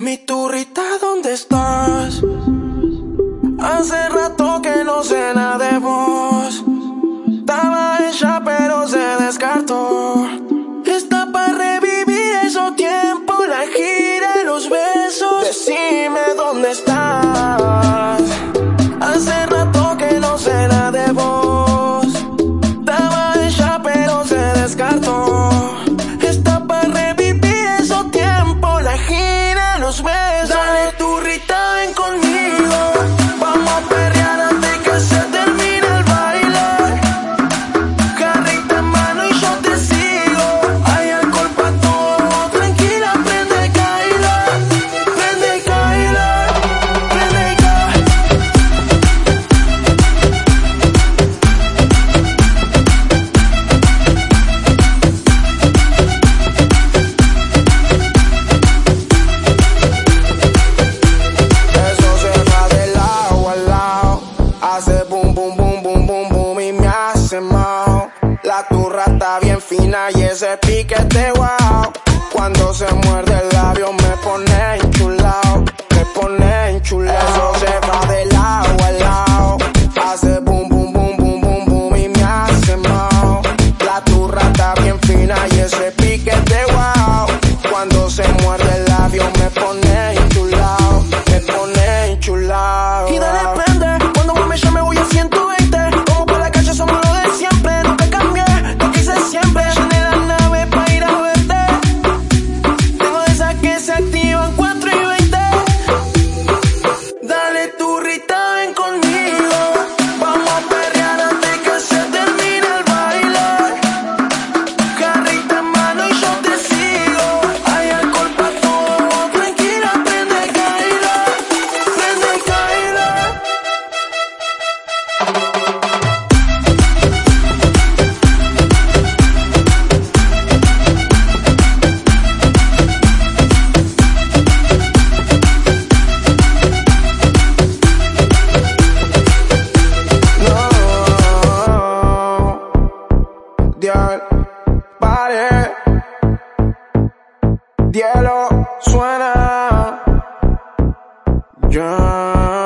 Mi turrita, ¿dónde estás? Hace rato que no sé nada de vos. Estaba hecha pero se descartó. Está para revivir esos tiempos, la gira los besos. Decime dónde estás. Hace boom, boom, boom, boom, boom, boom y me hace mal. La turra está bien fina y ese piquete wow. Cuando se muerde el labio me pone enchulado. Me pone enchulado. Eso se va de lado a lado. Hace boom, boom, boom, boom, boom, boom y me hace mal. La turra está bien fina y ese Pare, Dielo suena. Yeah.